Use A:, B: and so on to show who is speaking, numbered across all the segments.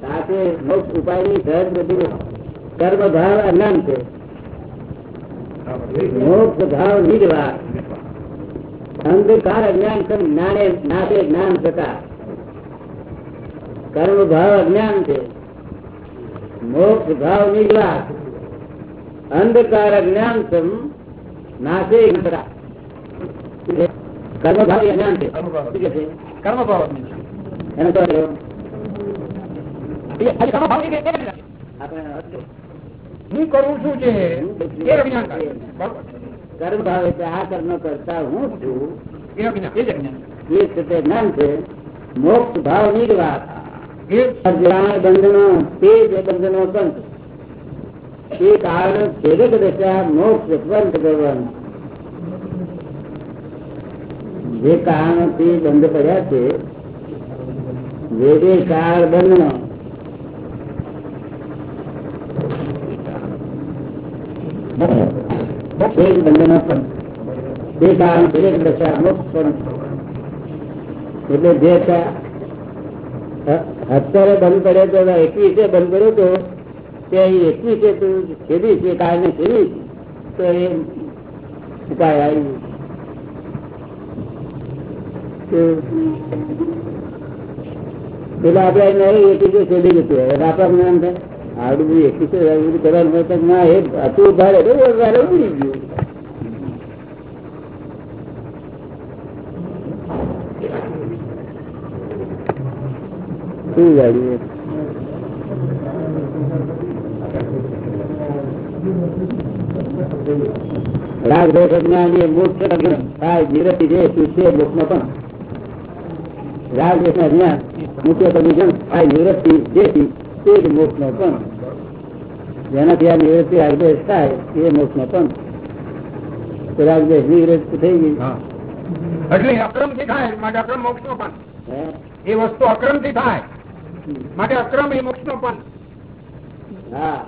A: સાથે મોક્ષ ઉપાયની સહજ બધી કર્મ ભાવ અજ્ઞાન છે. મોક્ષ ભાવ નિર્વાહ. અંધકાર અજ્ઞાન છે જ્ઞાને નાશે જ્ઞાન થતા. કર્મ ભાવ અજ્ઞાન છે. મોક્ષ ભાવ નિર્વાહ. અંધકાર અજ્ઞાન સમ નાશે કર્મ ભાવ અજ્ઞાન છે.
B: કર્મ ભાવ.
A: એનો તો
B: હું કરું છું જે.
A: કર્મ ભાવ એટલે આ કર્મ કરતા હું છું.
B: એ
A: છે તે જ્ઞાન છે. મોક્ષ ભાવ નિર્વાહ. બંધનો તે જ બંધનો બંધ તે કારણ છેદક દશા મોક્ષ બંધ કરવાનું. જે કારણ તે બંધ કર્યા છે જે કાળ બન્યો પંથ એટલે જે અત્યારે બંધ પડે તો એકવીસે બંધ કર્યો તો, તે એકવીસે છેદી છે, કારણે છેદી તો એ ઉપાય આવી પેલા આપડે નહીં એકવીસો છેદી જતું હવે આપડે એમ થાય આવડું બધું એકવીસો બધું ના, એ હતું ભારે ભારે ઉડી ગયું. શું ગાડી રાગ દોષ અજ્ઞાન એ મોક્ષ થાય નિરતિ જે શું છે પણ. રાગ દોષ અજ્ઞાન. મુખ્ય કમિશન થાય નિવૃત્તિ જે તે જ મોક્ષનો પણ. જેનાથી આ નિવૃત્તિ રાગદેશ થાય એ મોક્ષનો પણ. રાગદેશ નિવૃત્તિ થઈ ગઈ.
B: એટલે અક્રમથી થાય માટે અક્રમ મોક્ષ નો પણ એ વસ્તુ અક્રમથી થાય માટે અક્રમ એ મોક્ષ નો પણ.
A: હા.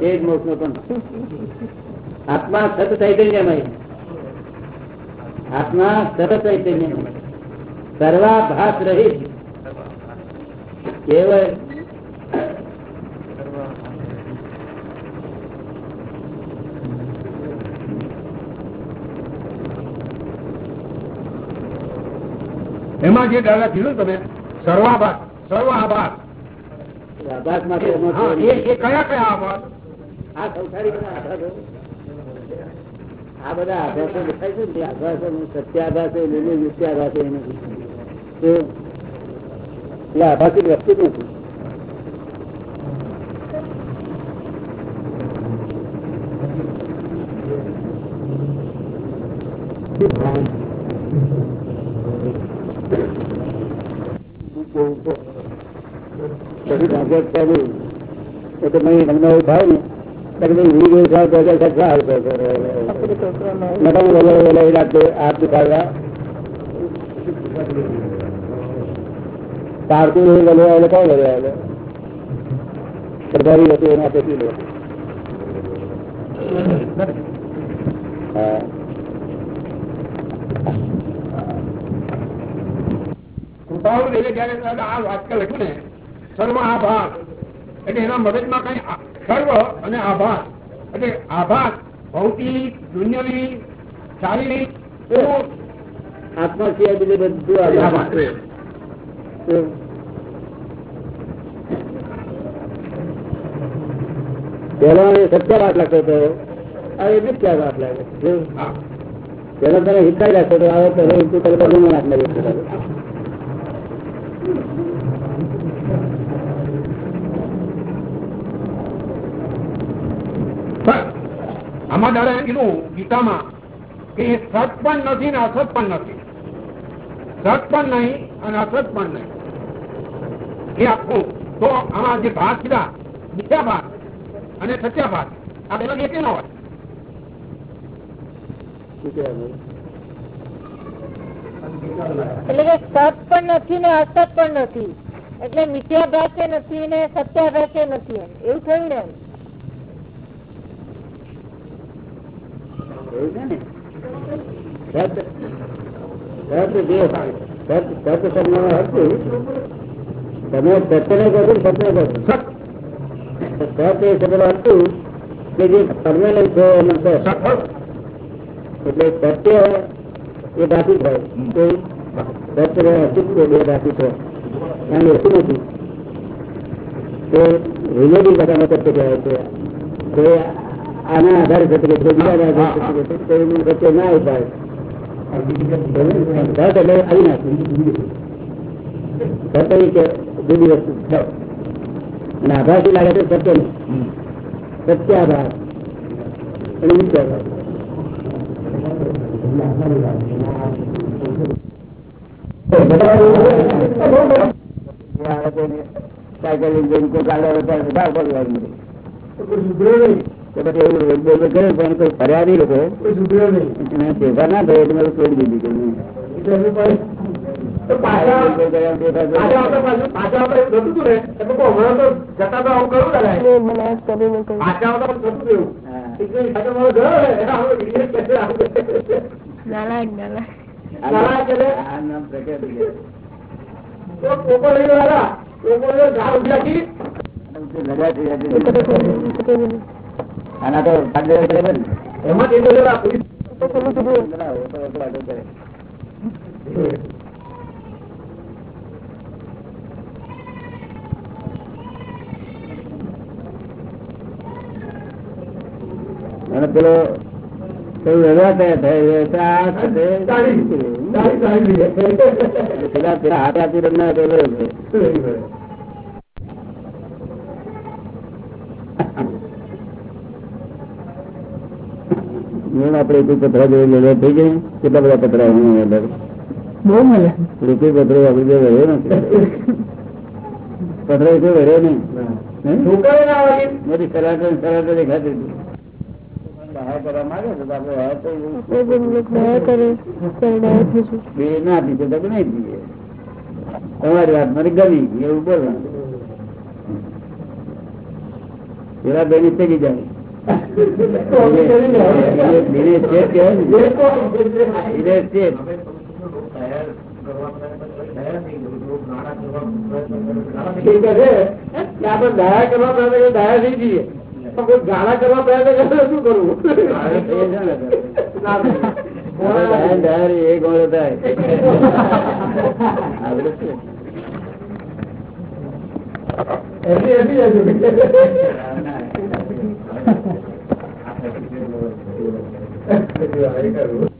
A: એ જ મોક્ષ નો પણ. આત્મા સત ચૈતન્યમય આત્મા સત ચૈતન્યમય સર્વાભાસ રહિત કેવળ
B: એમાં જે દાદા કીધું તમે સર્વાભાસ સર્વ આભાસ
A: માટે
B: કયા કયા આભાસ?
A: આ સંસારી બધા આભાસો. આ બધા આભાસો દેખાય છે ને? આભાસો સત્યાભાસ એ લીલું મિથ્યાભાસ એ નથી તો એ આભાસી વસ્તુ જ નથી પછી ભાગવત ચાલ્યું એટલે મેં તમને એવું થાય ને ત્યારે મેં વી ગયું થાય તો કે સાહેબ નકામું વગેરે વગેરે એ રાતે હાથ દુખાવ્યા તારતું એ વગેરે એટલે કોણ એટલે સરદારી હતું એના પેટી
B: આ વાક્ય એટલે એના મગજમાં કઈ સર્વ અને આભાસ એટલે આભાસ ભૌતિક, દુન્યવી, શારીરિક
A: આત્મા સિવાય બધું તો પેલો એ વાત લાગતો હતો.
B: આમાં દાદા કીધું ગીતામાં કે સત પણ નથી ને અસત પણ નથી. સત પણ નહીં અને અસત પણ નહીં. એ આખું તો આમાં જે ભાગ કીધા મિથ્યા ભાગ અને સત્યા ભાગ આ બે એક ન હોય.
C: એટલે કે સત પણ નથી ને અસત પણ નથી. એટલે મિથ્યાભાસે નથી ને સત્યાભાસે નથી એમ. એવું થયું ને એમ.
A: એવું છે ને? તમે સત્યને કહો સત્ય કહો છો
B: સત
A: સત એ શબ્દનો અર્થ કે જે પરમેનન્ટ છે એનો એટલે સત્ય એ ધાતુ થાય તો સત્ય અસ્તિત્વ બે ધાતુ છે. એમ ઓછું નથી? તે રિલેટિવ બધાનો સત્ય કહેવાય છે? તે આના આધારે સત્ય બીજા આધારે સત્ય ના ઉપાય. સત એટલે અવિનાશી સત્ય એ કે જુદી વસ્તુ અને આભાસી લાગે છે સત્ય નહીં સત્યાભાસ અને મિથ્યાભાસ સાયકલ કોઈ પડી વાળી તો પછી એવું રોજ બોલ કરે પણ કોઈ ફર્યા નહીં લોકો. ભેગા ના થયો એટલે મેં છોડી દીધી પ્રખ્યાત થઈ ગયા. આના તો ભાગ્ય
B: એમાં તો.
A: અને પેલો પેલું. પેલા હાથ આપી રમનાર પેલો છે. મેં આપણે કોઈ પતરા જોઈ લેવા થઈ જાય કેટલા બધા પતરા હું
C: બહુ
A: રહ્યો નથી. કોઈ રહ્યો નહીં. બધી સલાટો દેખાતી હતી. પીએ. તમારી વાત મને ગમી એવું બોલવાનું. પેલા બેની થઈ જાય.
B: આપણે દયા કરવા પ્રયત્ન દયા થઈ જઈએ કોઈ ગાળા કરવા પ્રયત્ન કરે શું કરવું
A: એ ગોળો ને.
B: ના,
A: ડાયર ડાયર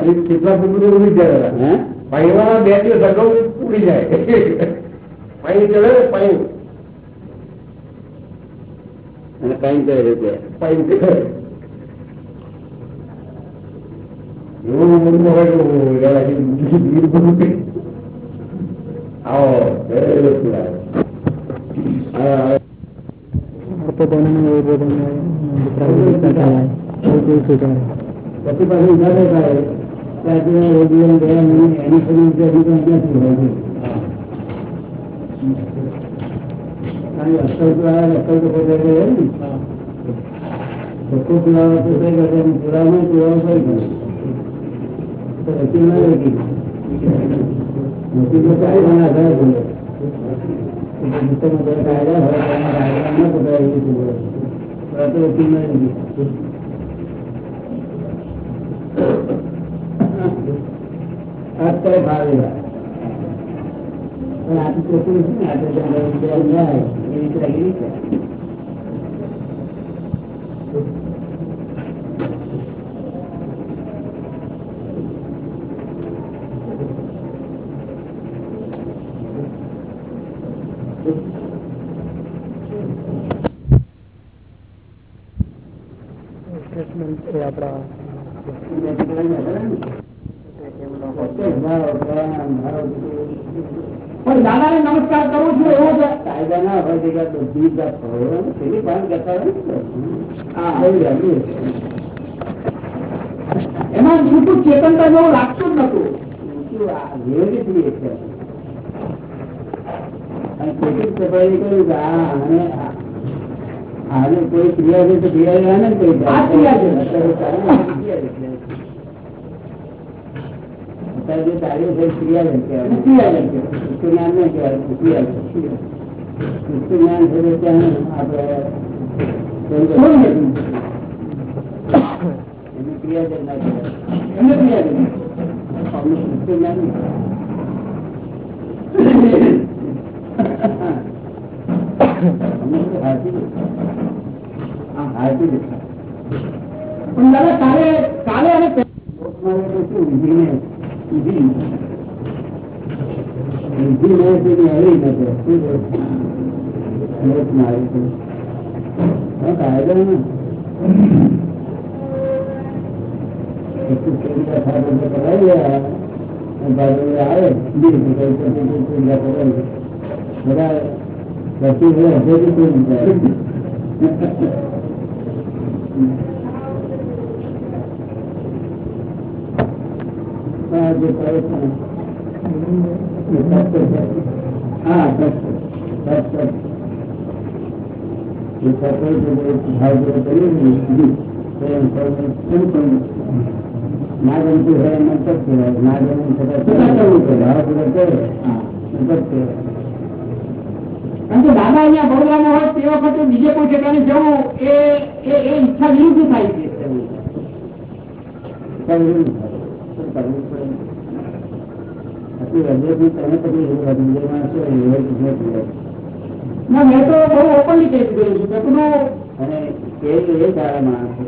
B: કેટલા ફૂટ ઉડી જાય
A: હે?
B: પાણીમાં બે દિવસ અગાઉ ઉડી જાય. પાણી ચડે ને પાણી.
A: અને કઈ કરે છે
B: પાણી ચડે. એવું મનમાં હોય તો જરા બધું કંઈ. આવો. પછી પાછું ઊભા થાય કરે કરે. કાયદા હોય કાયદા ન પકડાય એવું બોલે. તો તો વકીલ ના વકીલ. અત્યારે ભાવે પણ આટલું તો ચોખ્ખું છે ને આ તો જ્યાં જાય એ રીતે લાગી છે
C: સ્ટેટમેન્ટ એ આપણા
D: પણ દાદાને નમસ્કાર કરું છું એવો છે
A: કાયદા ના હોય તો કે બધી જાત હોય પેલી પણ કરતા હોય ને. હા એવું રહેલું છે.
D: એમાં છૂટું ચેતનતા જેવું લાગતું જ નતું
A: આને કોઈ ક્રિયા છે તો ક્રિયા ને કોઈ
D: ક્રિયા છે.
A: અત્યારે ચાલે ને ક્રિયા છે. અત્યારે જે કાર્ય છે ક્રિયા છે કહેવાય.
D: ક્રિયા છે.
A: પુષ્ટિ જ્ઞાન કહેવાય ક્રિયા જ્ઞાન છે ત્યાં આપણે
D: પણ દાદા કાલે કાલે અને
A: ને તેની હરી નથી કાયદો ને કરાવી. આવે. બધા પછી કોઈ હા, બસ બસ ને. એ સત્ય છે. હા, સત્ય. સત્ય. એ સત્ય છે જે ભાવ જે કરીએ હોય એમ અંતર કહેવાય. ના ગમે છતાં કરવું પડે. ભાવ કરે. હા, કહેવાય.
D: કારણ કે દાદા અહીંયા બરોડામાં હોય તે વખતે બીજે કોઈ ઠેકાણે જવું એ એ ઈચ્છા વિરુદ્ધ થાય છે
A: તમે પછી
D: ના મેં તો બહુ ઓપનલી કેસ દીધેલું છું. કે
A: અને કેસ એ સારા માણસ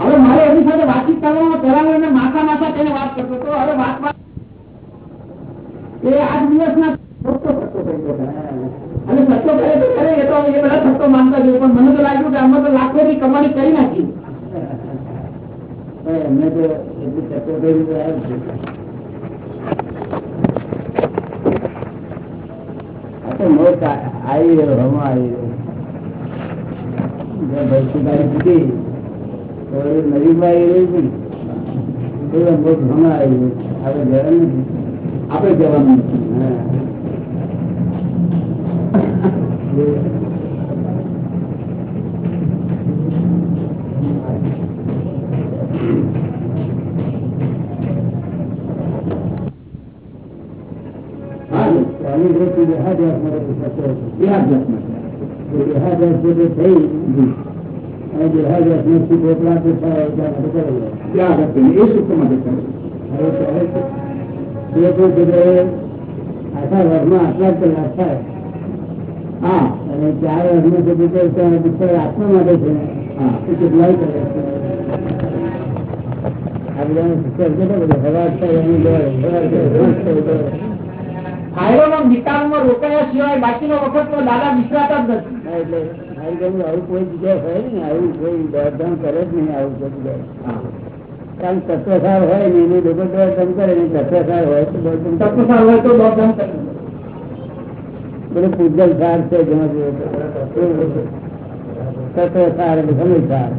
D: હવે મારે એની સાથે વાતચીત કરવામાં પેલા અને માથા માથા તેને વાત કરતો હતો. હવે વાત એ આઠ દિવસના સસ્તો સત્તો થઈ ગયો અને સસ્તો કરે તો કરે એ તો એ બધા સસ્તો માનતા જોઈએ. પણ મને તો લાગ્યું કે અમે તો લાખોની કમાણી કરી નાખી.
A: એમને તો એટલું સસ્તો થઈ તો મોત આવી રહ્યો હમણાં આવી રહ્યો. નદીમાં આવી રહી છે એવા મોત હમણાં આવી રહ્યો. આપણે જવાનું
D: આપણે જવાનું
A: સ્વામી દ્રષ્ટિ દેહાદ્યાસમાં
D: દેહાદ્યાસમાં.
A: દેહાદ્યાસ જે થઈ અને માટે કરેલો.
D: ત્યાં આગળ એ સૂત્ર માટે કરે
A: હવે જે કોઈ જગ્યાએ આખા આટલા કલાક થાય
D: હા
A: અને ચાર વર્ષમાં જે ત્યાં બિચાર આત્મા માટે છે
D: હા
A: એ કેટલાય છે આ બધાનો શિક્ષણ કેટલો બધા સવાર થાય એની દોડ સવાર થાય રોજ થાય દોડ.
D: આયરોનો નિકાલમાં રોકાયા સિવાય બાકીનો વખત દાદા વિસરાતા જ નથી.
A: એટલે મારી કહ્યું આવું કોઈ જગ્યાએ હોય ને આવું કોઈ દોડધામ કરે જ નહીં આવું કોઈ જગ્યાએ. કારણ તત્વસાર હોય ને એની લોકો દોડધામ કરે ને તત્વસાર હોય તો દોડધામ
D: તત્વસાર હોય તો દોડધામ કરે.
A: બધું પૂજલ સાર છે જેમાં. તત્વસાર એટલે સમયસાર.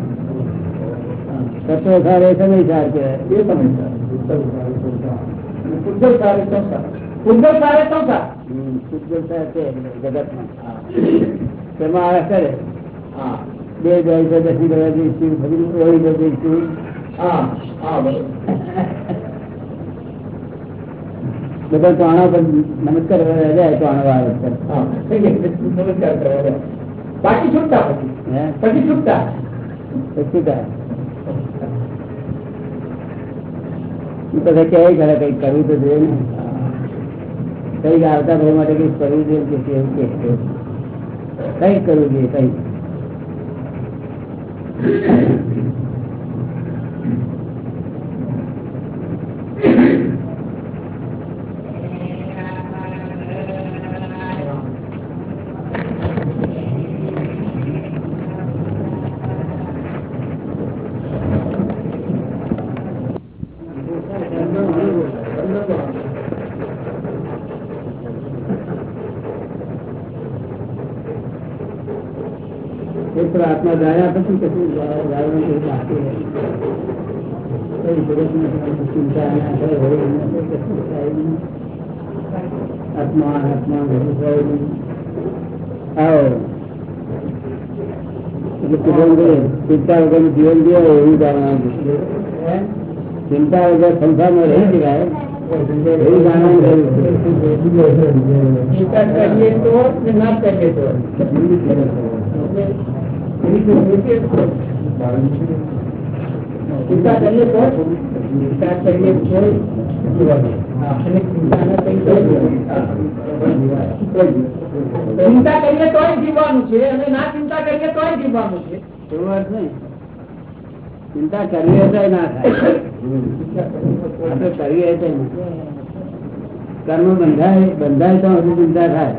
A: તત્વસાર એ સમયસાર કહેવાય.
D: એ સમજતા પૂજલ સારે સંસાર પૂજલ સાહેબ
A: તો પૂજલ સાર છે જગતમાં તેમાં આવે કરે
D: હા.
A: બે જાય છે દસી કરવા જઈશું ફરી ઓળી જઈશું
D: હા હા
A: બધા ચાણા પર નમસ્કાર કરવા જાય ચાણા.
D: હા નમસ્કાર કરવા દે. બાકી છૂટતા પછી? પછી છૂટતા?
A: તો શું થાય ઈ બધા ક્યાંય કરે કંઈક કરવું તો જોઈએ ને. કંઈક આવતા ભાઈ માટે કઈ કરવું જોઈએ, કે શું એવું કે કંઈક કરવું જોઈએ, કંઈક આત્મા જાણ્યા પછી કશું જાણવાનું કશું બાકી રહે. કઈ જગતમાં ચિંતા ના કરે, હોય ના કરે, કશું થાય નહીં. આત્મા આત્મા બધું થાય નહીં. આવો એટલે કીધું કે ચિંતા વગર જીવન જીવે એવું જાણવાનું ચિંતા વગર સંસારમાં રહી શકાય એવું જાણવાનું જરૂર છે
D: ચિંતા કરીએ તો ને ના કરીએ તો ચિંતા કરીએ તો ચિંતા કરીએ તો ચિંતા કરીએ તો જીવવાનું છે. અને ના ચિંતા કરીએ તો જીવવાનું છે
A: ચિંતા કરવી હશે ના થાય કરવી હશે કર્મ બંધાય બંધાય તો હજુ ચિંતા થાય.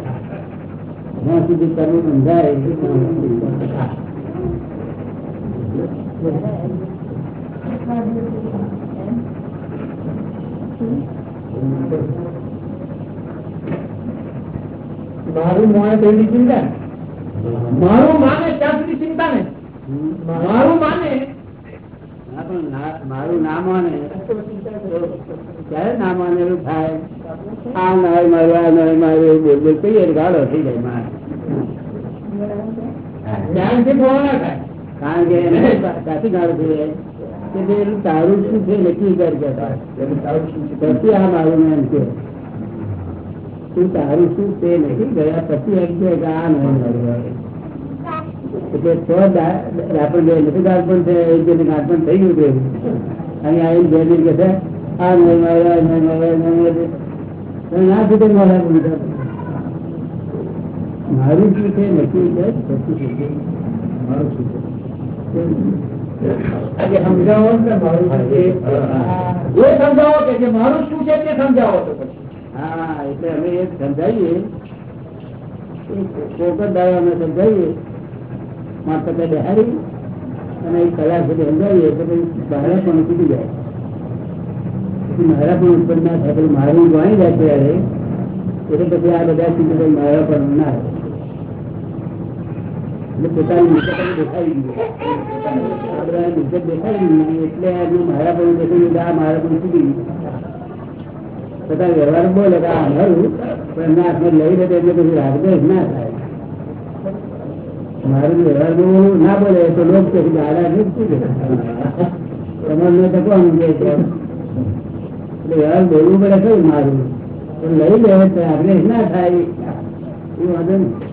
A: જ્યાં સુધી કર્મ બંધાય.
D: મારું માને તેની ચિંતા મારું માને ત્યાં સુધી ચિંતા ને. મારું માને.
A: મારું ના માને. ક્યારે ના માને એવું થાય? આ નય મારું આ ના મારું એવું બોલ બોલ કહીએ ગાળો થઈ જાય મારે.
D: ધ્યાનથી બોલવા થાય.
A: કારણ કે એને ગાળો થઈ કે પેલું તારું શું છે નક્કી કર કે પછી આ મારું એમ છે તું તારું શું છે નક્કી ગયા પછી એમ કે આ નહીં મારું એટલે છ રાપણ જે નથી ગાળપણ છે એ જે ગાળપણ થઈ ગયું છે અને આવીને બે દિન કે છે આ નહીં મારા નહીં મારા નહીં ના સુધી મારા. મારું શું છે નક્કી છે પછી મારું શું છે?
D: સમજાવો કે જે મારું શું છે તે સમજાવો તો પછી.
A: હા એટલે અમે એ સમજાવીએ. કોક જ દાડો અમે સમજાવીએ. માતા પાસે બેહાડી. અને એ કલાક સુધી સમજાવીએ તો પછી બહાર પણ છૂટી જાય. મારા પણ ઉત્પન્ન ના થાય મારું જાણી જાય ત્યારે. એટલે પછી આ બધા ચીજો મારા પણ ના થાય. મારા પણ રાગદ્વેષ ના મારું વ્યવહાર ના બોલે તો લોક કે દાદા ને શું તમારે તો કે વ્યવહાર બોલવું પડે કયું મારું? પણ લઈ લે, તો રાગદ્વેષ ના થાય. એ વાંધો નહીં.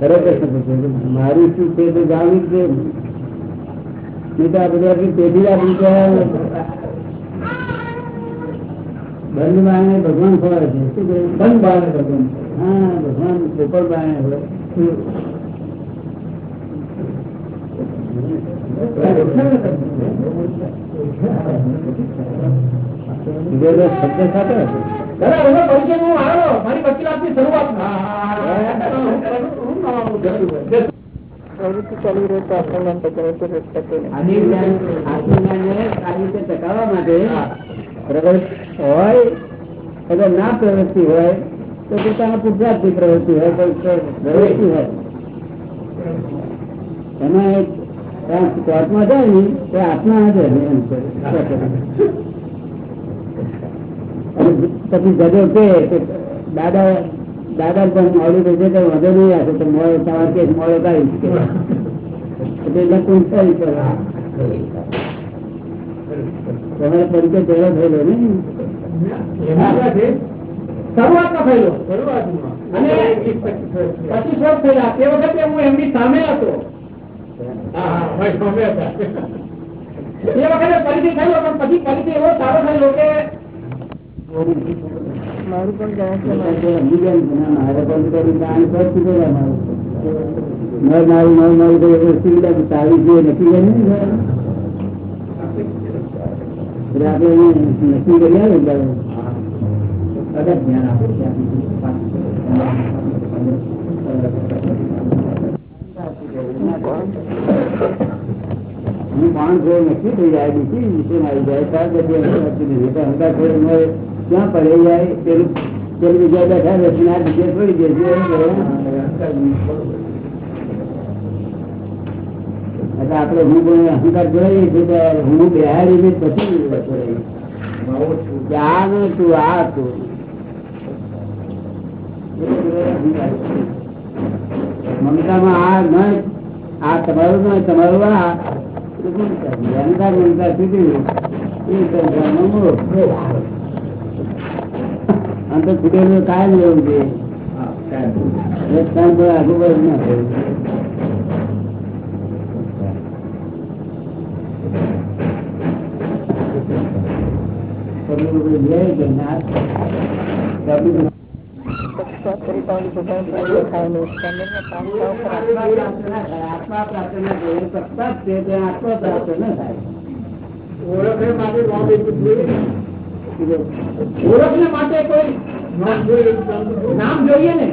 A: ખરો પ્રશ્ન પૂછ્યો છે. મારું શું છે તો જાણવું જ છે નહીં તો આ બધા પેઢી આપી બંધ બાણે ભગવાન ખોવાય છે શું કહે
D: બંધ બાળને ભગવાન
A: હા ભગવાન પોપર બાણે હોય બીજો તો શબ્દ સાથે હતો.
D: દાદા હવે પરિચય હું આવ્યો મારી વકીલાતની શરૂઆતમાં
C: પ્રવૃત્તિ ચાલુ રહે તો.
A: આત્મજ્ઞાન ટકાવવા માટે પ્રવૃત્તિ હોય, અગર ના પ્રવૃત્તિ હોય, તો પોતાના પુરુષાર્થની પ્રવૃત્તિ હોય પ્રવૃત્તિ હોય એમાં એક કોર્ટમાં જાય ને તો આત્મા. અને પછી જજો કે દાદા દાદા પણ મોડું જાય તો વધુ નહીં આવશે તો મોડો સવાર કે મોડો કાઢી શકે એટલે સહી કરે. તમારે પરિચય પહેલો થયેલો ને?
D: અને પચીસ વર્ષ થયેલા. તે વખતે હું એમની સામે હતો. એ વખતે પરિચય થયેલો, પણ પછી પરિચય એવો સારો થયેલો કે
C: મારું પણ
A: નક્કી થઈ જાય બીજી વિશે આવી જાય ત્યાર પછી હંકાર એનો ક્યાં પડે જાય પેલું બીજા બેઠા આ બીજે છોડી જશે આપણે હું કોઈ અહંકાર જોડાઈએ છીએ ત્યારે હું બેહાડીને પછી આ ન તું, આ તું મમતામાં આ ન, આ તમારું ન, તમારું આ. અહંકાર, મમતા સુધી. આમ તો છૂટેલું કાયમ રહેવું જોઈએ. આગળ વધુ ના આત્મા પ્રાપ્ત ના થાય. પક્ષપાત છે તે આત્મા પ્રાપ્ત ના થાય.
D: ઓળખને માટે જોઈએ ને. માટે કોઈ નામ જોઈએ નામ જોઈએ? ને?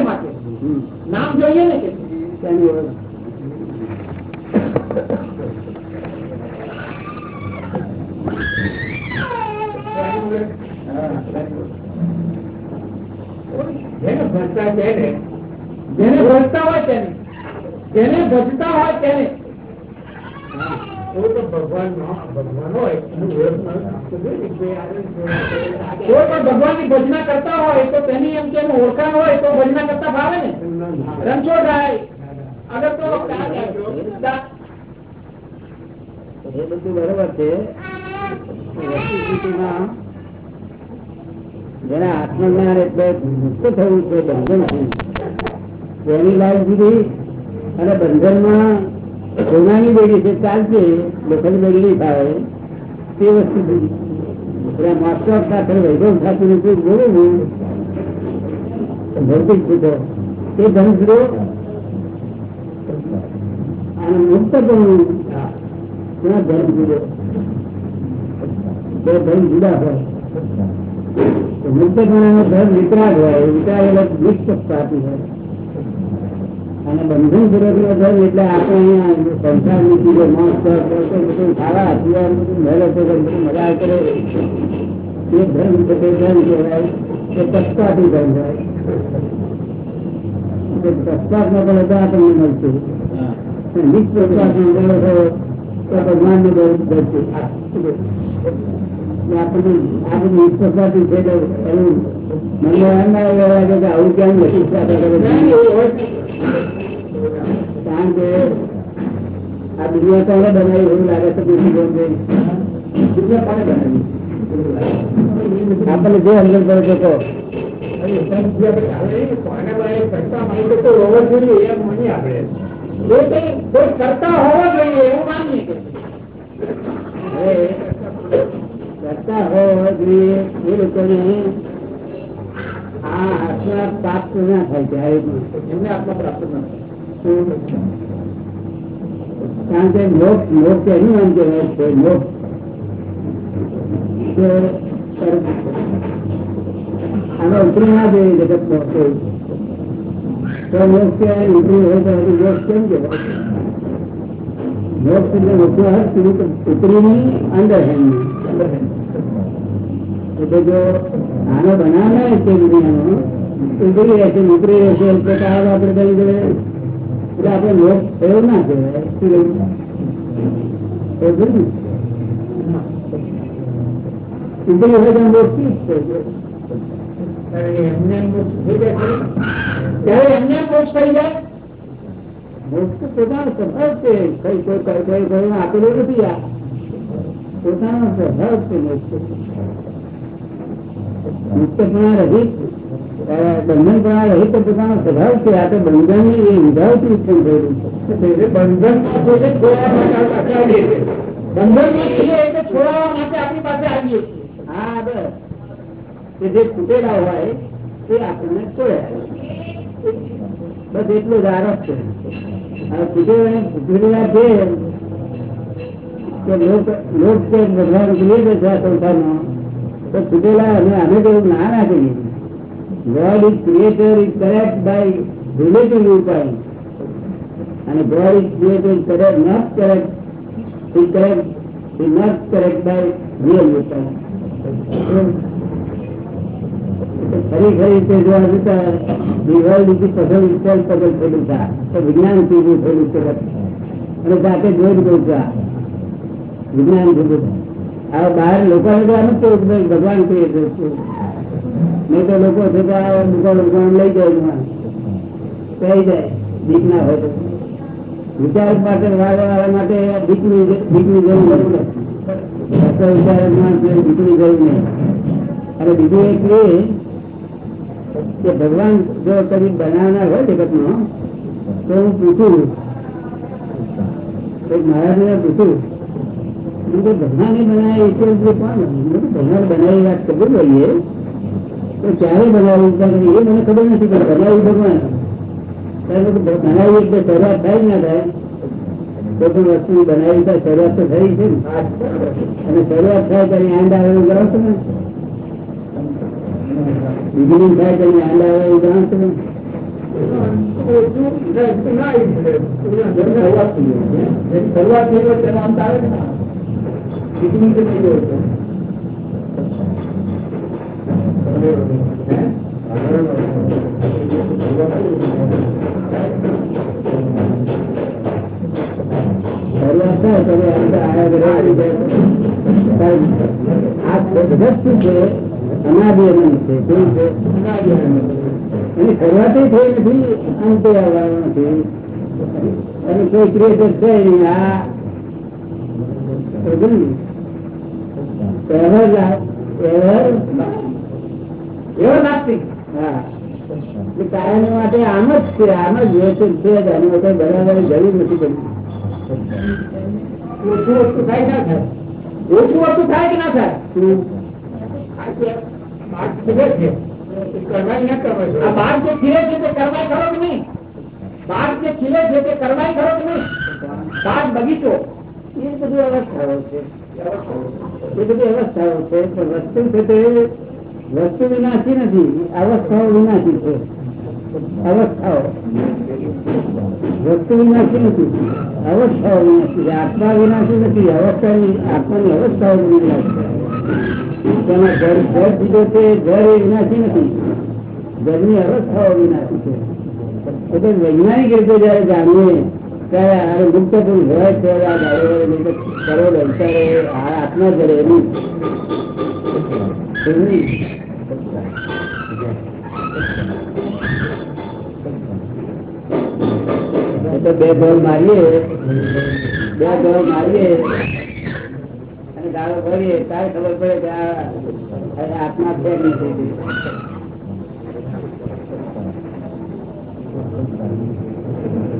D: માટે? નામ જોઈએ ને
A: તેની ઓળખ.
D: ને જેને ભજતા હોય તેને. જેને ભજતા હોય તેને. કોઈ પણ ભગવાન ને ભજના કરતા હોય, તો તેની એમ કે ઓળખાણ હોય, તો ભજના કરતા ભાવે ને? રણછોડરાય, અગર તો
A: એ બધું બરોબર છે. જેને આત્મજ્ઞાન એટલે મુક્ત થયું છે બંધનથી તેની લાઈફ જુદી અને બંધનમાં સોનાની બેડી છે, ચાલશે લોખંડ બેડી થાય. તે વસ્તુ જુદી માસ્ટર સાથે વૈભવ સાથે કોઈ બોલવું ભૌતિક સુધો તે. ધન અને મુક્ત બનવું ત્યાં ધર્મ જુદો બે ધર્મ જુદા હોય. મુક્તપણાનો ધર્મ વિતરાગ હોય. વિતરાગ એટલે નિષ્પક્ષપાતી હોય. અને બંધન પૂર્વક નો ધર્મ એટલે આપણે અહીંયા સંસાર નીકળીએ મોસ્ત બધું ખાવા પીવા બધું મહેનત કરે બધું મજા કરે. એ ધર્મ છે તે ધર્મ કહેવાય. એ પક્ષપાતી ધર્મ કહેવાય. પણ આપણને નો તો ભગવાન નો ધર્મ ધરશે આપણને આ બધું નિષ્પક્ષપાતી છે એનું મને એમ ના આવું કેમ નથી? કારણ કે આ દુનિયા કોને બનાવી એવું લાગે છે. દુનિયા કોને બનાવી? આપણને જે અંદર પડે છે તો.
D: કરતા હોવો જોઈએ એવું માનીએ
A: કરતા હોય જોઈએ એ લોકોને આ આત્મા પ્રાપ્ત ના થાય ત્યારે
D: એમને આત્મા પ્રાપ્ત ન
A: કારણ કે લોક લોક એનું નામ કહેવાય છે, લોક. આનો ઉતરી ના જોઈએ જગત કહેવાય? ઉતરી ઉતરીની અંદર હેન્ડ એટલે જો આનો બનાવ ઉતરી રહેશે ઉતરી રહેશે એટલે એટલે આપણે લોક એવો ના કહેવાય. શું કહ્યું? એ ને? ઉતરી હોય તો લોક ઠીક છે?
D: એમને એમ મોક્ષ થઈ જાય ખરી? ત્યારે એમને એમ મોક્ષ થઈ જાય?
A: મોક્ષ તો પોતાનો સ્વભાવ છે. મુક્ત પણ કઈ કઈ પણ એ આ રહિત તો પોતાનો સ્વભાવ છે આ તો બંધન એ વિધાવથી ઉત્પન્ન થયેલું છે.
D: બંધન બંધન છોડાવવા માટે આપણે પાસે આવીએ
A: હા બસ. કે જે ખૂટેલા હોય તે આપણને છોડ્યા બસ એટલો જ આરોપ છે. તૂટેલા છે. કે લોક લોક છે સંસારમાં. તો તૂટેલા અને અમે તો એવું ના ના કહીએ God is creator is correct by relative viewpoint and God is creator is correct not correct is correct is not correct by real viewpoint ખરી ખરી રીતે જોવા જતા દિવાળી થી પઝલ ઇટસેલ્ફ પઝલ થયેલું છે તો વિજ્ઞાનથી થયેલું છે અને જાતે જોઈ ગયું છે વિજ્ઞાન છે આ બહાર લોકો આમ જ કે ભગવાન તો શું? નહીં તો લોકો છે કે આ દુકાન દુકાન લઈ જાય એમાં. કહી જાય બીક ના હોય તો. વિચાર માટે વાળવા માટે બીકની બીકની જરૂર નથી સત્ય વિચાર બીકની જરૂર નહીં. અને બીજું એક એ કે ભગવાન જો કદી બનાવનાર હોય જગતનો, તો હું પૂછું એક મહારાજને પૂછું હું તો ભગવાને બનાવે એટલે જે કોણ મેં કીધું ભગવાન બનાવી વાત ખબર હોઈએ તો ક્યારે કે એ મને ખબર નથી, પણ બનાવ્યું ભગવાન બનાવી એટલે શરૂઆત થાય ના થાય. કોઈ વસ્તુ બનાવી થાય શરૂઆત તો થઈ છે અને શરૂઆત થાય ત્યારે આંડ આવે છો ને? બિગિનિંગ થાય ત્યારે આંડ આવે છો ને?
D: શરૂઆત થઈ હોય તેનો અંત આવે ને? બિગિનિંગ થઈ ગયો?
A: અનાદિ અનંત છે શું છે એની શરૂઆત થઈ નથી અંતે આવવાનો નથી અને કોઈ ક્રિએટર છે નહીં આ સમજ્યું ને? કાયમ માટે આમ જ છે આમ જ વ્યવસ્થિત છે એની માટે બનાવવાની જરૂર નથી પડતી.
D: ઓછું વસ્તુ થાય ના થાય? ઓછું વસ્તુ થાય કે ના થાય? જે બાગ છે તે કરવાય ખરો કે નહીં? બાગ જે ખીલે છે તે કરવાય ખરો કે નહીં? બાગ બગીચો.
A: એ બધું અવસ્થાઓ છે. એ બધી અવસ્થાઓ છે વસ્તુ છે તે વસ્તુ વિનાશી નથી, અવસ્થાઓ વિનાશી છે. અવસ્થાઓ. વસ્તુ વિનાશી નથી, અવસ્થાઓ વિનાશી છે. આત્મા વિનાશી નથી અવસ્થાની આત્માની અવસ્થાઓ વિનાશી છે. તેમાં ઘર જળ દીધો તે જળ એ વિનાશી નથી. ઘરની અવસ્થાઓ વિનાશી છે. એટલે વૈજ્ઞાનિક રીતે જયારે જાણીએ ત્યારે મુક્ત પુરુષ હોય ત્યારે આત્મા કરે એનું. બે ગોલ મારીએ, બે ગોલ મારીએ, અને ગાળો ભરીએ, ત્યારે ખબર પડે કે આ આત્મા છે નહીં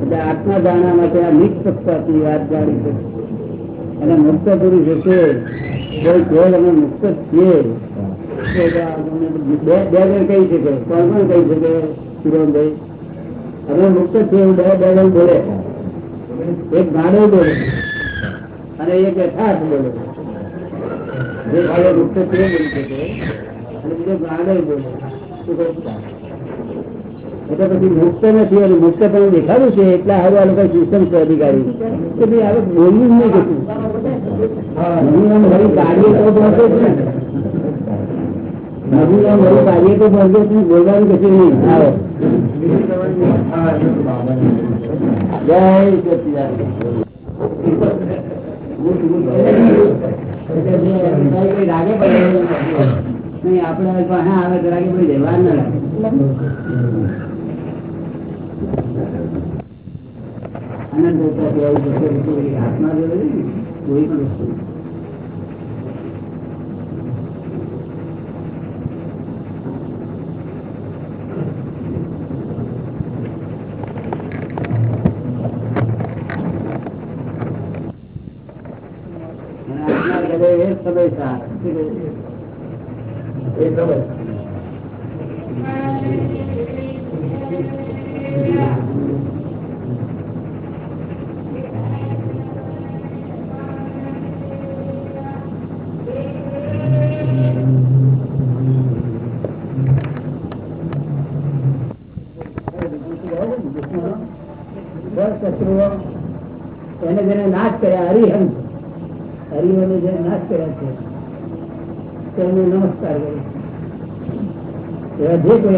A: એટલે આત્મા જાણવા માટે આ નિષ્પક્ષપાતી વાત જાણી છે. અને મુક્ત પુરુષ હશે કોઈ કેવળ અમે મુક્ત છીએ. બે જણ કહી શકે કોણ કોણ કહી શકે, કિરણભાઈ. અમે મુક્ત છીએ એવું બે બે જણ બોલે. એક ગાડો બોલે અને એક યથાર્થ બોલે. જે ભાવે મુક્ત છે બોલી શકે અને બીજો ગાડો બોલે. શું કહે? એટલે પછી મુક્ત નથી અને મુક્ત પણ દેખાડું છે એટલે હવે આ લોકો સિસ્ટમ છે અધિકારી કે ભાઈ હવે બોલવું જ નહીં નવું આમ વળી કાર્ય તો ભરતો જ ને. નવું વળી કાર્ય તો ભરતો જ નહીં બોલવાનું કશું નહીં. આવો. જય સચિદાન રાગે પડે નહીં આપણે હા આવે પડી જાય વાર ના લાગે અનંત અવતાર કહેવાય છે કે કોઈ જોડે કોઈ પણ વસ્તુ. સમય સાર.
D: એ સમય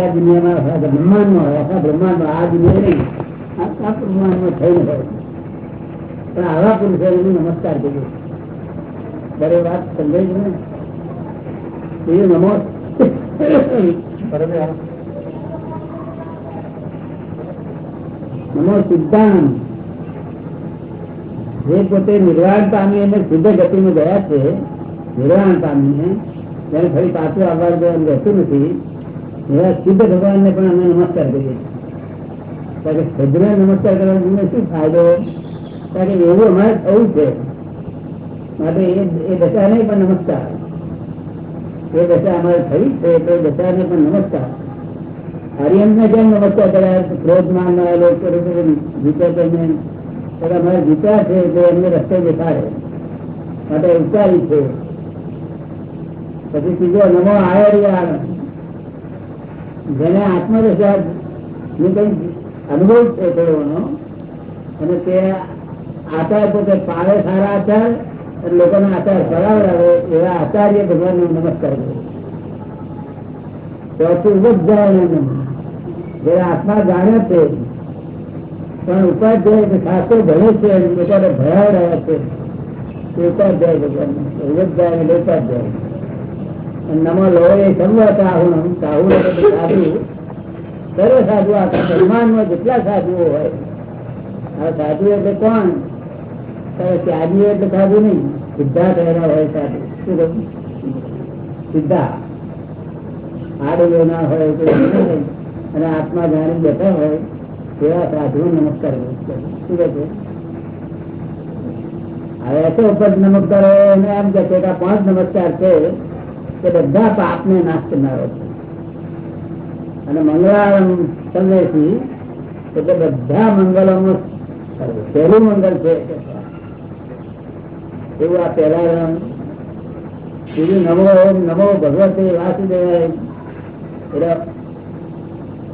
A: આ દુનિયામાં આખા બ્રહ્માંડમાં હોય, આખા બ્રહ્માંડમાં આ દુનિયા નહીં. આખા બ્રહ્માંડમાં થઈને હોય. પણ આવા પુરુષોને નમસ્કાર કરીએ. દરેક વાત સમજાય ને? એ નમો. નમો સિદ્ધાંત. જે પોતે નિર્વાણ પામી અને શુદ્ધ ગતિમાં ગયા છે, નિર્વાણ પામીને જેને ફરી પાછું આવવા રહેતું નથી. એવા ભગવાન ને પણ અમે નમસ્કાર કરીએ કારણ કે શુદ્ધને નમસ્કાર કરવાનો શું ફાયદો? કારણ કે એવું અમારે થયું છે. માટે એ દશાને પણ નમસ્કાર. એ દશા અમારે થઈ છે, તો એ દશાને પણ નમસ્કાર. હરિયમને કેમ નમસ્કાર કર્યા? ક્રોધમાન ના લોકો જીતે કરીને. અમારે વિચાર છે તો એમને રસ્તે દેખાડે. માટે ઉતારી છે. પછી ત્રીજો નમો આયરિયા જેને આત્મદશા ની કઈ અનુભવ છે તેઓનો, અને તે આચાર પોતે પાડે સારા આચાર લોકોના આચાર કરાવડાવે એવા આચાર્ય ભગવાનને નમસ્કાર કરે ચોથું ઉપજાય જે આત્મા જાણે છે, પણ ઉપાધ્યાય શાસ્ત્રો ભણે છે લોકોને રહ્યા છે. ઉપાધ્યાય ભગવાન ઉપજાય એટલે ઉપાધ્યાય. નમો લો એ સંવત આહુણ એટલે સાધુ. સર્વ સાધુ આખા બ્રહ્માંડમાં જેટલા સાધુઓ હોય, આ સાધુ એટલે કોણ? ત્યાગી એટલે સાધુ નહીં. સીધા થયેલા હોય સાધુ. શું સિદ્ધા. આડો ના. હોય અને આત્મા જાણી બેઠા હોય તેવા સાધુ નમસ્કાર શું કહે છે? હવે એસો ઉપર નમસ્કાર એમ કે પાંચ નમસ્કાર છે કે બધા પાપને નાશ કરનારો છે. અને મંગળારમ સંદેશી એટલે બધા મંગલોમાં પહેલું મંગલ છે. એવું આ પહેલા બીજું નમો ઓમ, નમો ભગવતે વાસુદેવાય. એટલે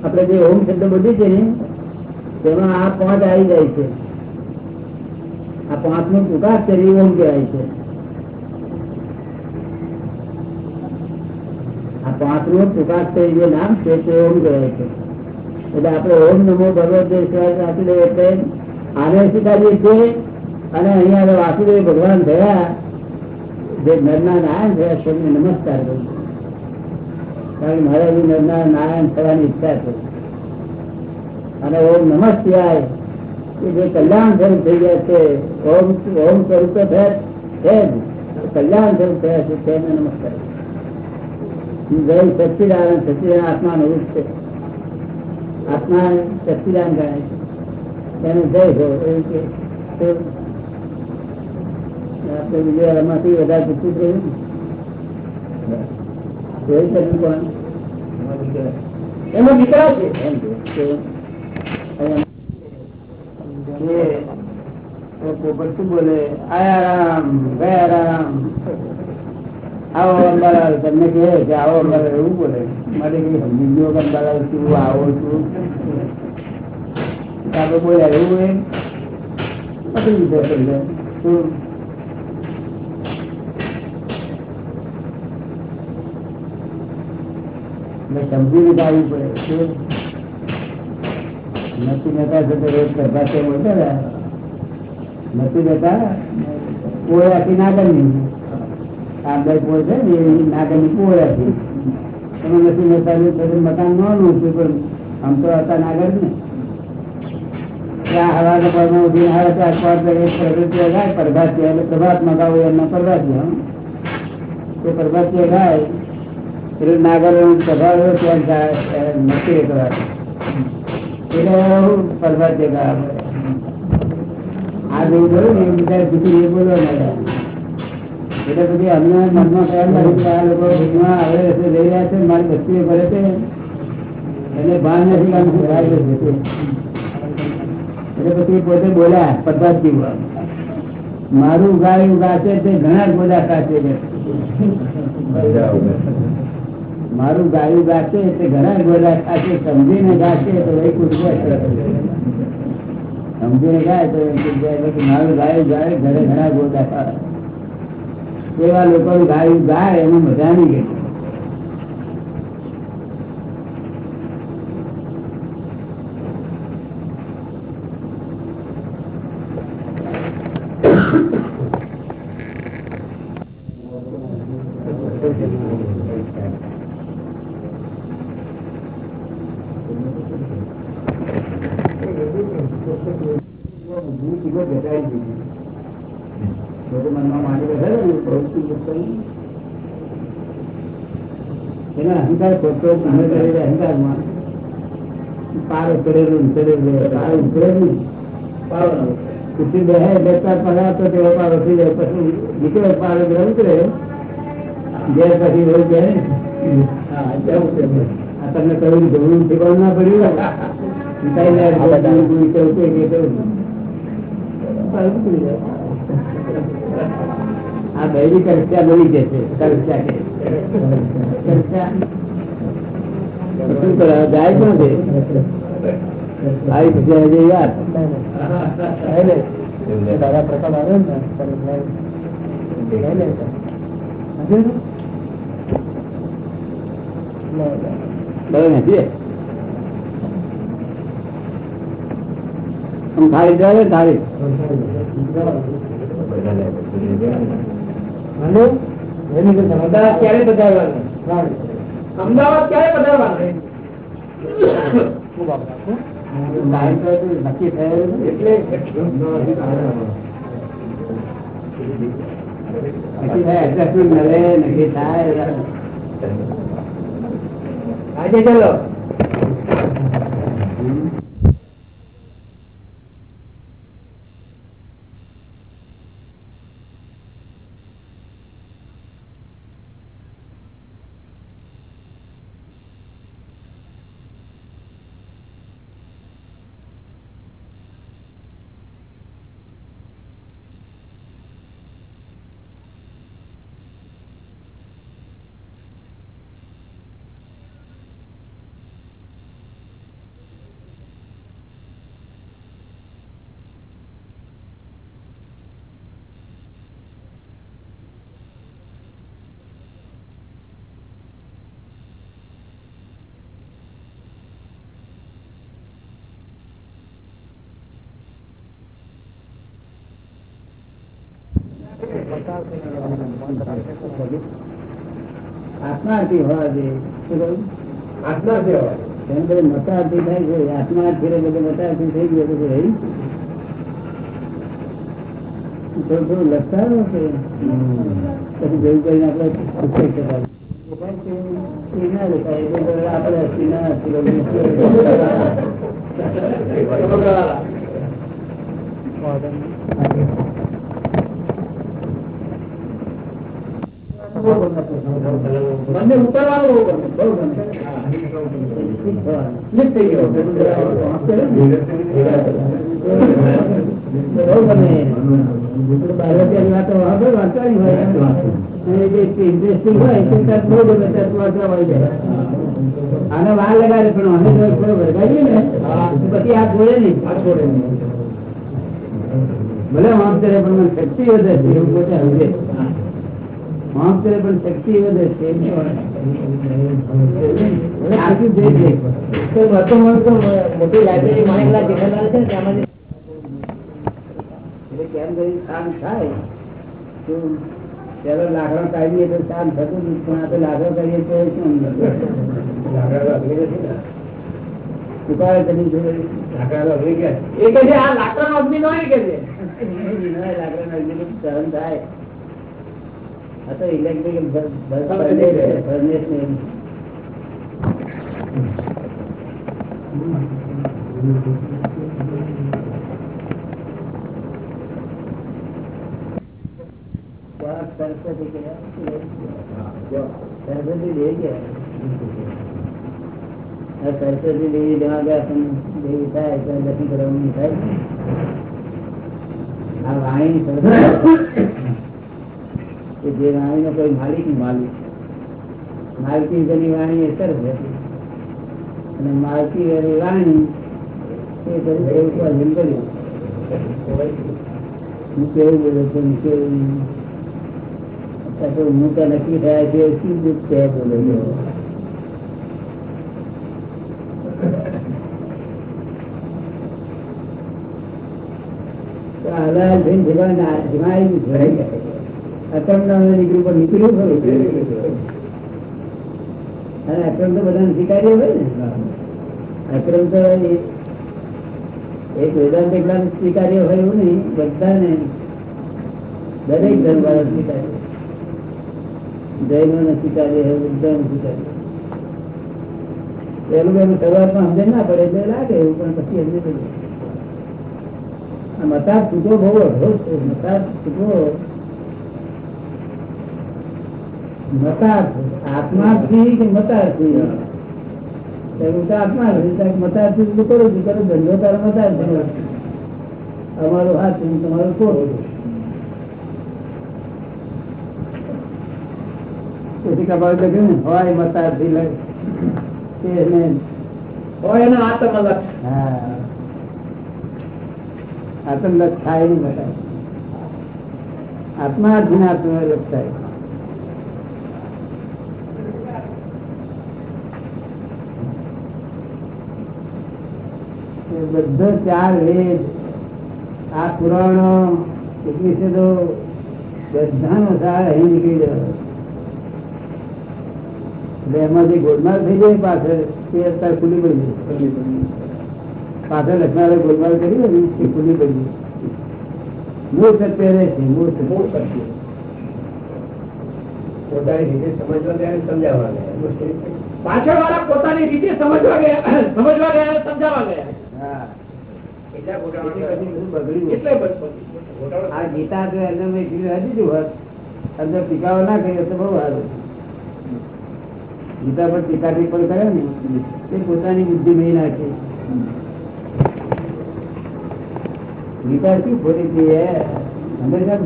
A: આપણે જે ઓમ શબ્દ બધી છે ને, તેમાં આ પાંચ આવી જાય છે. આ પાંચનું ટૂંકા છે ઓમ કહેવાય છે. આ પાંચ પ્રકાશ થઈ જે નામ છે તે ઓમ કહેવાય છે. એટલે આપણે ઓમ નમો ભગવતે વાસુદેવ એટલે આને સ્વીકારીએ છીએ અને અહીંયા વાસુદેવ ભગવાન થયા, જે નરના નારાયણ થયા તેમને નમસ્કાર કરું કારણ મારે બી નરના નારાયણ થવાની ઈચ્છા છે. અને ઓમ નમસ્કાર કે જે કલ્યાણ સ્વરૂપ થઈ ગયા છે, ઓમ ઓમ સ્વરૂપ થયા છે કલ્યાણ સ્વરૂપ થયા છે, તેને નમસ્કાર જય સચિદાન સચિદાન આત્માનું રૂપ છે. આત્મા સચિદાન ગણે છે. એનું જય હો એવું કે આપણે બીજા એમાંથી વધારે પૂછવું જોયું જોઈ દીકરા છે. બોલે આયા રામ આવો અંબાલાલ, તમને કહે કે આવો અંબાલાલ, એવું બોલે. મારે કઈ સમજી ગયો કે શું આવો છું. આપણે બોલ્યા, એવું એમ પકડી લીધો તમને સમજી વિચારવું પડે નથી જતા જતો રોજ કરતા તે બોલતા નથી જતા? કોઈ અતિ ના આંબા નાગર ને એટલે નાગર સ્વભાવ ત્યાં જાય એટલે પ્રભાતિયા આ જેવું બોલું ને, એ બધા બીજું એ બોલો ને એટલે પછી અમને મનમાં ખ્યાલ આ લોકો ભીડમાં આવે રસ્તે જઈ રહ્યા છે, મારી બસ્તીઓ ભરે છે. એને ભાન નથી એટલે પછી પોતે બોલ્યા, પદ્ધતિ મારું ગાય ઉગાશે તે ઘણા જ બધા છે. મારું ગાયું ગાશે તે ઘણા જ બધા સાચે સમજીને ગાશે તો એ કુટુંબ સમજીને ગાય તો મારું ગાયું ગાય ઘરે ઘણા ગોદા એવા લોકો ગાયું ગાય એમાં મજા નહીં ગઈ બુદ્ધિ કિંમત ઘટાડી દીધી બધું મનમાં માની બેઠા છે ને પ્રવૃત્તિ પુસ્તકની. એના અહંકાર ખોટો ભૂલે કરેલો અહંકારમાં પારો કરેલું ને કરેલું પારો ઉતરે નહીં ખુશી બે બેસતા પડા તો તેવો પારો થઈ જાય પછી નીકળે પારો ગ્રહ ઉતરે જે પછી હોય જાય ને હા જવું છે આ તમને કહ્યું જવું શીખવાનું ના પડ્યું વિતાઈ જાય આ બધા ગુણ કેવું છે કે કેવું પારો ઉતરી જાય. આ બહેરી કક્ષા બોલી કે છે કક્ષા કે કક્ષા શું કરે? જાય ક્યાં છે? આવી પછી હજી યાદ દાદા પ્રકાશ આવે ને બરાબર નથી આમ થાળી જાય
D: ખાલી ક્યારે પધારવાનું અમદાવાદ ક્યારે
A: પધારવા નક્કી થયેલું.
D: એટલે
A: નક્કી થાય adjustment મળે નક્કી થાય
D: આજે ચાલો
A: આત્માર્થી હોવા જોઈએ શું કહ્યું?
D: આત્મા સેવા
A: એમ બધે મતાર્થી થાય છે આત્માર્થી રે બધે મતાર્થી થઈ ગયો બધું રહી થોડું થોડું લખતા રહો કે પછી જોયું કરીને આપણે પુસ્તક ચલાવીએ. એ ના લખાય એટલે તો આપણે હસી ના હસી
D: મને ઉતારવાનું બહુ ગમે બહુ ગમે. થઈ ગયો.
A: બહુ ગમે. બાળકોની વાતો વાપરો, વાંચવાની હોય. અને જે ઇન્ટરેસ્ટિંગ હોય તે બહુ ગમે તરત વાંચવા મળી જાય. આને વાર લગાડે પણ અમે જો થોડો વળગાડીએ ને પછી આ છોડે નહીં.
D: આ છોડે નહીં.
A: ભલે વાંચે પણ શક્તિ વધે એવું પોતે સમજે. વાંક કરે પણ શક્તિ વધે છે
C: ને
A: લાકડો કાઢીએ તો કામ થતું. પણ આપણે લાકડો કાઢીએ તો શું
D: લાકડા
A: ઉપાડે
D: લાકડા અઘરી ગયા એ કહે છે, આ લાકડાનો અગ્નિ નો કે છે?
A: લાકડાનો અગ્નિ સહન થાય. તો ઇલેક્ટ્રિક સરસ્વતી દેવી. આ સરસ્વતી દેવી આગળ આપણને દેવી થાય તો દર્શન કરવાની થાય. આ વાણી સરસ્વતી કે જે વાણીનો કોઈ માલિક માલિક માલકી જેની વાણી એ સરસ્વતી અને માલકી એની વાણી એ દેવ સ્વાધીન કર્યું હું કેવું બોલું છું કેવું હું નક્કી થયા છે, શું દુઃખ છે બોલે છે. તો હલાલ થઈને જીવન જીવાય જાય. મને નીકળ્યું પણ નીકળ્યું ખરું. અને અક્રમ તો બધાને સ્વીકાર્યો હોય એવું નહીં, બધાને દરેક ધર્મ વાળા સ્વીકાર્ય જૈનો ને સ્વીકાર્ય હોય બધાને સ્વીકાર્ય પેલું એનું શરૂઆતમાં સમજણ ના પડે, એટલે લાગે એવું, પણ પછી એમને કહ્યું મતાર છૂટો બહુ અઘરો છે. મતાર છૂટો મતાર આત્માથી કે એવું તો આત્મા મતારથી તો કરું છું, કરું ધંધો તારો અમારું હાથ તમારું ખોટું પછી કપાળ હોય મતારથી લઈ. એને
D: હોય એનો આત્મલક્ષ.
A: હા. આત્મલક્ષ થાય નહીં બધા આત્મા જ આત્મલક્ષ થાય એ બધો ચાર વેદ આ પુરાણો ઉપનિષદો બધાનો સાર અહીં નીકળી ગયો. એટલે એમાં જે ગોલમાલ થઈ જાય પાછળ તે અત્યારે ખુલ્લી પડી જાય પાછળ લખનારે ગોલમાલ કરી ને એ ખુલ્લી પડી જાય મૂળ સત્ય રહે છે મૂળ
D: મૂળ
A: સત્ય.
D: પોતાની રીતે સમજવા ગયા અને સમજાવવા ગયા. પાછળ વાળા પોતાની રીતે સમજવા ગયા સમજવા ગયા સમજાવવા ગયા.
A: ગીતા પોતાની બુદ્ધિ નહીં નાખે ગીતા શું ખોટી છે હંમેશા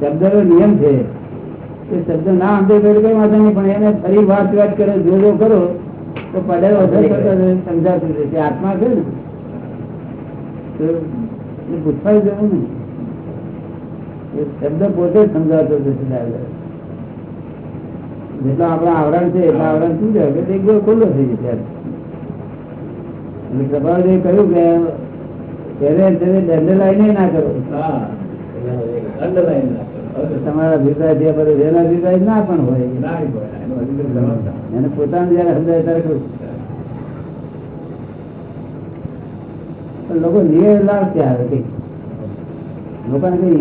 A: શબ્દ નો નિયમ છે. એ શબ્દ ના અંદર પણ એને ફરી વાત વાત કરો જો કરો. તો પડે વધારે સમજાતું રહેશે. આત્મા છે ને પૂછવા જવું ને. એ શબ્દ પોતે સમજાતો જશે જેટલા આપણા આવરણ છે એટલા આવરણ શું છે? કે એક ખુલ્લો થઈ જશે. એટલે પ્રભાવજી કહ્યું કે પહેલે તેને દંડ લાઈને ના કરો.
D: હા અંડરલાઈન
A: તમારા અભિપ્રાય જે બધું એના અભિપ્રાય ના પણ હોય.
D: એનો
A: પોતાને જયારે સમજાય ત્યારે લોકો નિવેદ લાવશે આવે કઈ લોકોને કઈ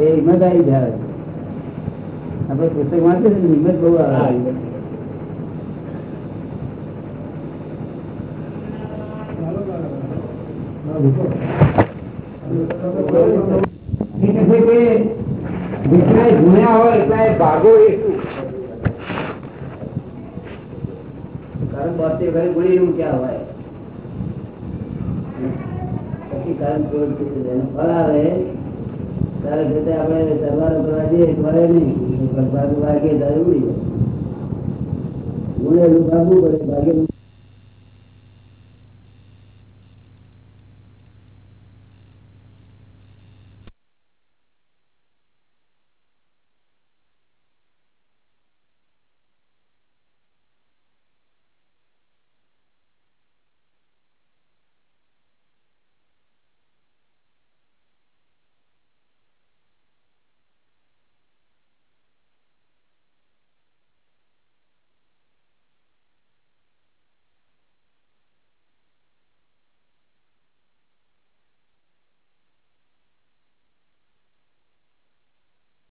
A: એ હિંમત આવી જાય આપણે પુસ્તક વાંચીએ ને હિંમત બહુ આવે. વિષય ગુણ્યા હોય એટલા એ ભાગો કારણ બોલતી ઘરે ગુણી એવું ક્યાં હોય? પછી કારણ કરવા જઈએ ફરે નહીં. ભાગુ ભાગે જરૂરી ગુણેલું